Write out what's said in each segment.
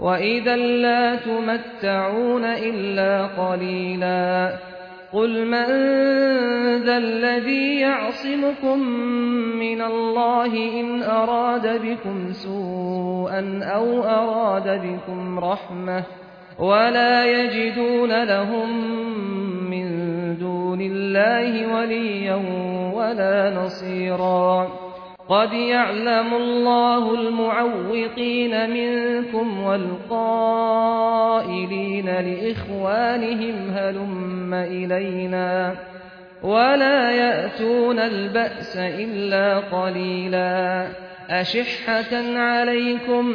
وإذا لا تمتعون إلا قليلا قل من ذا الذي يعصمكم من الله إن أراد بكم سوءا أو أراد بكم رحمة ولا يجدون لهم من دون الله وليا ولا نصيرا قد يعلم الله المعوقين منكم والقائلين لإخوانهم هلم إلينا ولا يأتون البأس إلا قليلا أشحة عليكم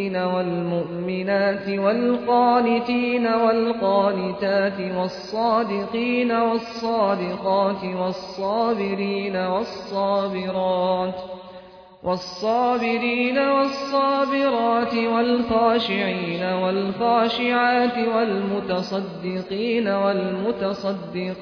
والمؤمنات والقانتين والقانتات والصادقين والصادقات والصابرين والصابرات والصابرين والصابرات والخاشعين والخاشعات والمتصدقين والمتصدقات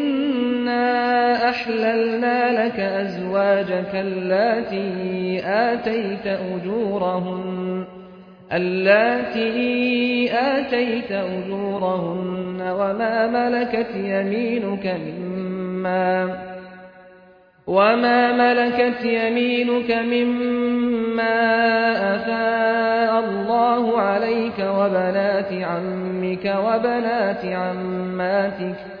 أحللنا لك أزواجك اللاتي آتيت أجورهن اللاتي آتيت أجورهن وما ملكت يمينك مما وما ملكت يمينك مما أفاء الله عليك وبنات عمك وبنات عماتك.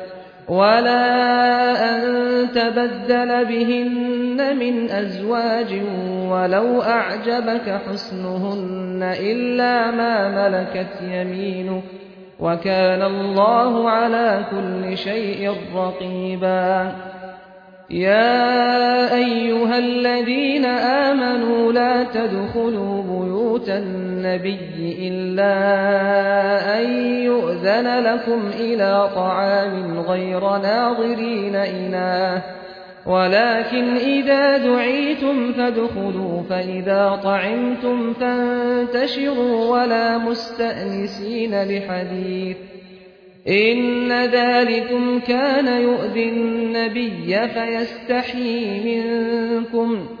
ولا أن تبدل بهن من أزواج ولو أعجبك حسنهن إلا ما ملكت يمينك وكان الله على كل شيء رقيبا. يا أيها الذين آمنوا لا تدخلوا بيوت النبي إلا أن يؤذن لكم إلى طعام غير ناظرين إناه ولكن إذا دعيتم فادخلوا فإذا طعمتم فانتشروا ولا مستأنسين لحديث. إن ذلكم كان يؤذي النبي فيستحيي منكم.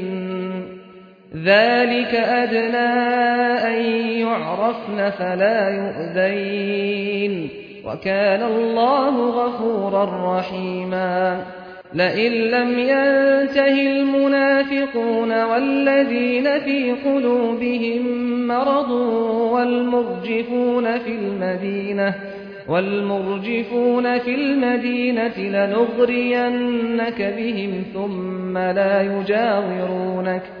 ذلك أدنى أن يعرفن فلا يؤذين وكان الله غفورا رحيما لئن لم ينته المنافقون والذين في قلوبهم مرض والمرجفون في المدينة والمرجفون في المدينة لنغرينك بهم ثم لا يجاورونك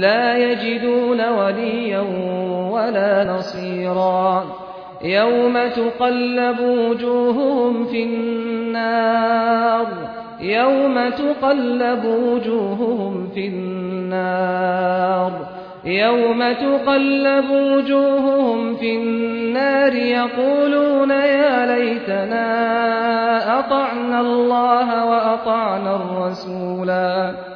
لا يجدون وليا ولا نصيرا. يوم تقلب وجوههم في النار. يوم تقلب وجوههم في النار. يوم تقلب وجوههم في النار يقولون يا ليتنا أطعنا الله وأطعنا الرسولا.